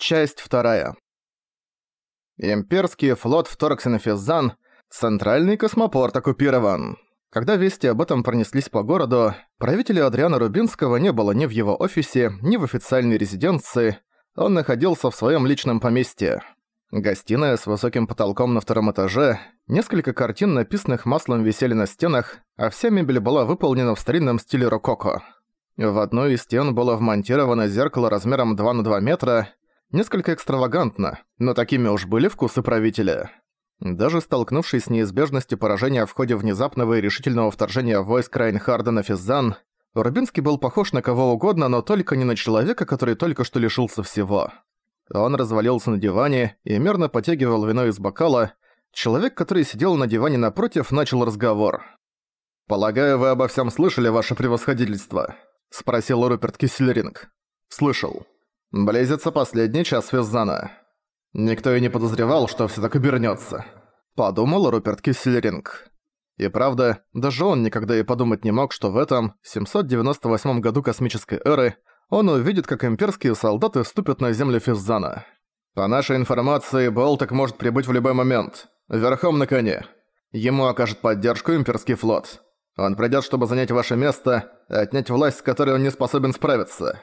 Часть вторая. Имперский флот вторгся на Физзан, центральный космопорт оккупирован. Когда вести об этом пронеслись по городу, правителя Адриана Рубинского не было ни в его офисе, ни в официальной резиденции, он находился в своем личном поместье. Гостиная с высоким потолком на втором этаже, несколько картин, написанных маслом, висели на стенах, а вся мебель была выполнена в старинном стиле рококо. В одной из стен было вмонтировано зеркало размером 2 на 2 метра, Несколько экстравагантно, но такими уж были вкусы правителя. Даже столкнувшись с неизбежностью поражения в ходе внезапного и решительного вторжения войск Райнхарда на Физзан, Рубинский был похож на кого угодно, но только не на человека, который только что лишился всего. Он развалился на диване и мерно потягивал вино из бокала. Человек, который сидел на диване напротив, начал разговор. «Полагаю, вы обо всем слышали, ваше превосходительство?» – спросил Руперт Киссельринг. «Слышал». Близится последний час Физзана. Никто и не подозревал, что все так обернется. Подумал Руперт Киссельринг. И правда, даже он никогда и подумать не мог, что в этом, 798 году космической эры, он увидит, как имперские солдаты ступят на землю Физзана. По нашей информации, Болток может прибыть в любой момент, верхом на коне. Ему окажет поддержку имперский флот. Он придёт, чтобы занять ваше место, отнять власть, с которой он не способен справиться.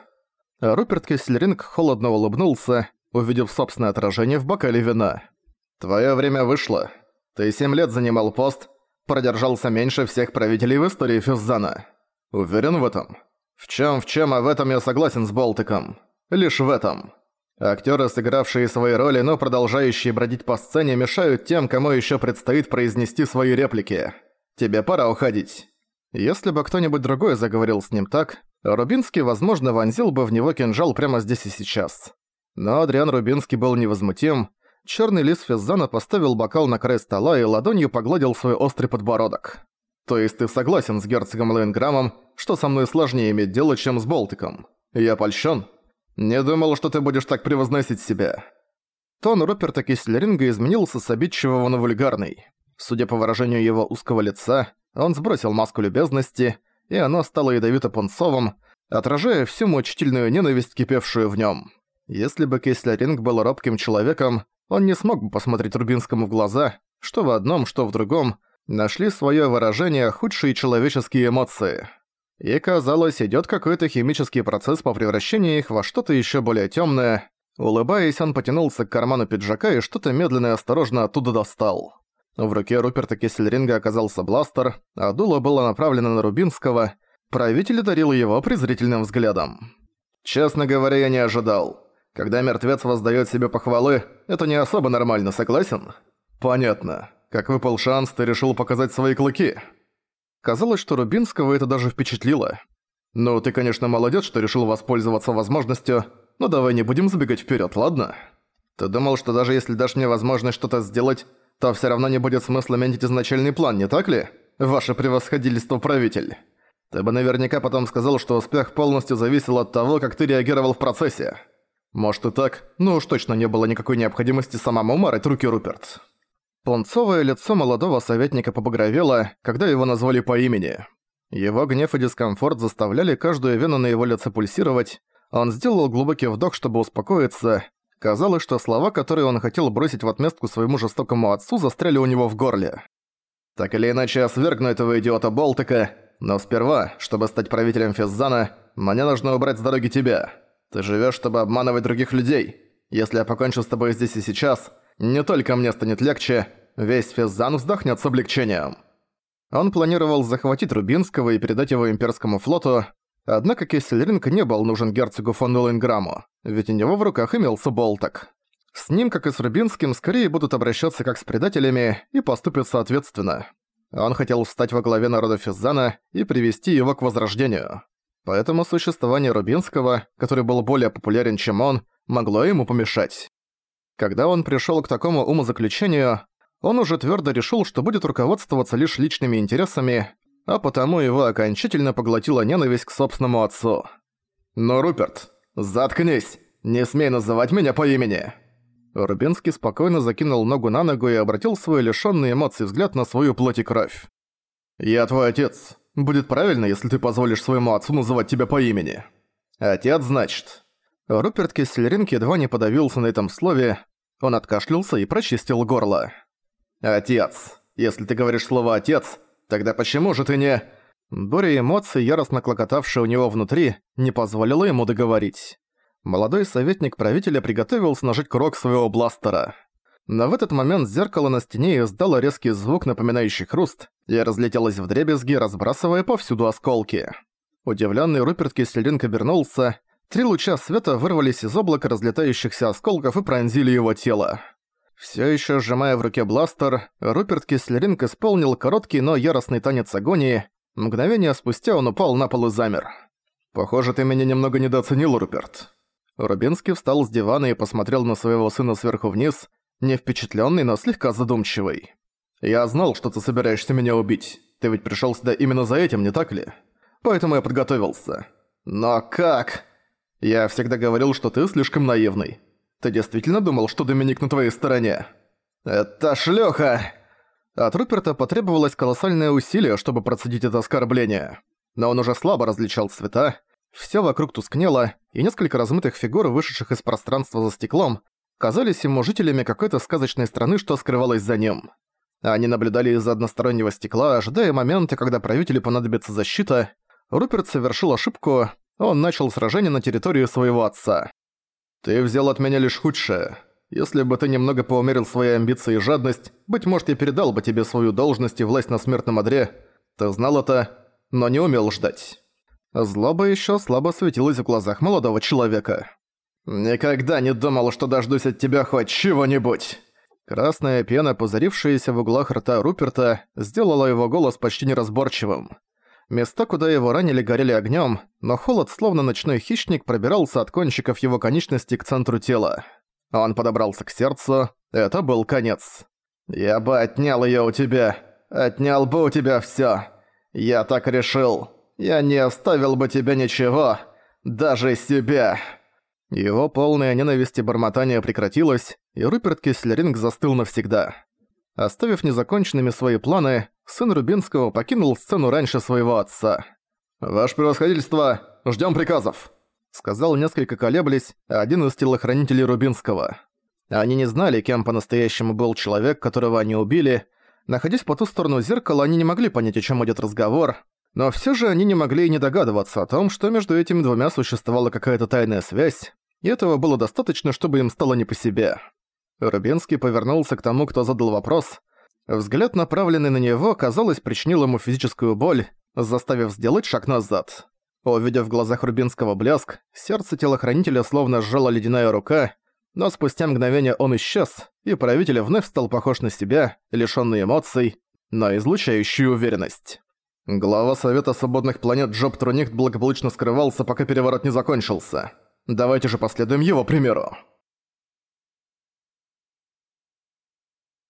Руперт Кессельринг холодно улыбнулся, увидев собственное отражение в бокале вина. «Твоё время вышло. Ты семь лет занимал пост, продержался меньше всех правителей в истории Фюззана. Уверен в этом? В чём, в чём, а в этом я согласен с Болтиком. Лишь в этом. Актёры, сыгравшие свои роли, но продолжающие бродить по сцене, мешают тем, кому ещё предстоит произнести свои реплики. Тебе пора уходить». Если бы кто-нибудь другой заговорил с ним так, Рубинский, возможно, вонзил бы в него кинжал прямо здесь и сейчас. Но Адриан Рубинский был невозмутим. Черный лис Физзана поставил бокал на край стола и ладонью погладил свой острый подбородок. «То есть ты согласен с герцогом Лейнграмом, что со мной сложнее иметь дело, чем с Болтиком? Я польщен? Не думал, что ты будешь так превозносить себя». Тон Руперта Кислеринга изменился с обидчивого на вульгарный. Судя по выражению его узкого лица, он сбросил маску любезности и оно стало ядовито-пунцовым, отражая всю мучительную ненависть, кипевшую в нем. Если бы Кейслеринг был робким человеком, он не смог бы посмотреть Рубинскому в глаза, что в одном, что в другом, нашли свое выражение худшие человеческие эмоции. И казалось, идет какой-то химический процесс по превращению их во что-то еще более темное. Улыбаясь, он потянулся к карману пиджака и что-то медленно и осторожно оттуда достал. В руке Руперта Кессельринга оказался бластер, а дуло было направлено на Рубинского. Правитель одарил его презрительным взглядом. «Честно говоря, я не ожидал. Когда мертвец воздаёт себе похвалы, это не особо нормально, согласен?» «Понятно. Как выпал шанс, ты решил показать свои клыки». Казалось, что Рубинского это даже впечатлило. «Ну, ты, конечно, молодец, что решил воспользоваться возможностью, но давай не будем забегать вперед, ладно? Ты думал, что даже если дашь мне возможность что-то сделать, то все равно не будет смысла менять изначальный план, не так ли? Ваше превосходительство, правитель. Ты бы наверняка потом сказал, что успех полностью зависел от того, как ты реагировал в процессе. Может и так, но уж точно не было никакой необходимости самому марать руки Руперт. Пунцовое лицо молодого советника побагровело, когда его назвали по имени. Его гнев и дискомфорт заставляли каждую вену на его лице пульсировать. Он сделал глубокий вдох, чтобы успокоиться, Казалось, что слова, которые он хотел бросить в отместку своему жестокому отцу, застряли у него в горле. Так или иначе, я свергну этого идиота Болтика, но сперва, чтобы стать правителем Физзана, мне нужно убрать с дороги тебя. Ты живешь, чтобы обманывать других людей. Если я покончу с тобой здесь и сейчас, не только мне станет легче, весь Физзан вздохнет с облегчением. Он планировал захватить Рубинского и передать его имперскому флоту, Однако Кессельринг не был нужен герцогу фон Уллинграмму, ведь у него в руках имелся болток. С ним, как и с Рубинским, скорее будут обращаться как с предателями и поступят соответственно. Он хотел встать во главе народа Физзана и привести его к возрождению. Поэтому существование Рубинского, который был более популярен, чем он, могло ему помешать. Когда он пришёл к такому умозаключению, он уже твёрдо решил, что будет руководствоваться лишь личными интересами, а потому его окончательно поглотила ненависть к собственному отцу. «Но, Руперт, заткнись! Не смей называть меня по имени!» Рубинский спокойно закинул ногу на ногу и обратил свой лишённый эмоций взгляд на свою плоть и кровь. «Я твой отец. Будет правильно, если ты позволишь своему отцу называть тебя по имени». «Отец, значит?» Руперт Кислеринг едва не подавился на этом слове, он откашлялся и прочистил горло. «Отец. Если ты говоришь слово «отец», тогда почему же ты не...» Буря эмоций, яростно клокотавшая у него внутри, не позволила ему договорить. Молодой советник правителя приготовился нажать курок своего бластера. Но в этот момент зеркало на стене издало резкий звук, напоминающий хруст, и разлетелось вдребезги, разбрасывая повсюду осколки. Удивленный Руперт Кислеринг обернулся, три луча света вырвались из облака разлетающихся осколков и пронзили его тело. Все еще сжимая в руке бластер, Руперт Кислеринг исполнил короткий, но яростный танец агонии, Мгновение спустя он упал на пол и замер. «Похоже, ты меня немного недооценил, Руперт». Рубинский встал с дивана и посмотрел на своего сына сверху вниз, не впечатлённый, но слегка задумчивый. «Я знал, что ты собираешься меня убить. Ты ведь пришёл сюда именно за этим, не так ли? Поэтому я подготовился. Но как? Я всегда говорил, что ты слишком наивный. Ты действительно думал, что Доминик на твоей стороне? Это шлюха!» От Руперта потребовалось колоссальное усилие, чтобы процедить это оскорбление. Но он уже слабо различал цвета, всё вокруг тускнело, и несколько размытых фигур, вышедших из пространства за стеклом, казались ему жителями какой-то сказочной страны, что скрывалось за ним. Они наблюдали из-за одностороннего стекла, ожидая момента, когда правителю понадобится защита. Руперт совершил ошибку, он начал сражение на территории своего отца. «Ты взял от меня лишь худшее. Если бы ты немного поумерил свои амбиции и жадность, быть может, я передал бы тебе свою должность и власть на смертном одре. Ты знал это, но не умел ждать». Злоба еще слабо светилась в глазах молодого человека. «Никогда не думал, что дождусь от тебя хоть чего-нибудь!» Красная пена, пузырившаяся в углах рта Руперта, сделала его голос почти неразборчивым. Места, куда его ранили, горели огнем, но холод, словно ночной хищник, пробирался от кончиков его конечностей к центру тела. Он подобрался к сердцу. Это был конец. «Я бы отнял её у тебя. Отнял бы у тебя всё. Я так решил. Я не оставил бы тебе ничего. Даже себя». Его полное ненависти бормотание прекратилось, и Руперт Кислеринг застыл навсегда. Оставив незаконченными свои планы, сын Рубинского покинул сцену раньше своего отца. «Ваше превосходительство, ждём приказов!» сказал несколько колеблясь один из телохранителей Рубинского. Они не знали, кем по-настоящему был человек, которого они убили. Находясь по ту сторону зеркала, они не могли понять, о чем идет разговор, но все же они не могли и не догадываться о том, что между этими двумя существовала какая-то тайная связь, и этого было достаточно, чтобы им стало не по себе. Рубинский повернулся к тому, кто задал вопрос. Взгляд, направленный на него, казалось, причинил ему физическую боль, заставив сделать шаг назад. Увидев в глазах Рубинского блеск, сердце телохранителя словно сжала ледяная рука, но спустя мгновение он исчез, и правитель вновь стал похож на себя, лишённый эмоций, но излучающий уверенность. Глава Совета Свободных Планет Джоб Трунихт благополучно скрывался, пока переворот не закончился. Давайте же последуем его примеру.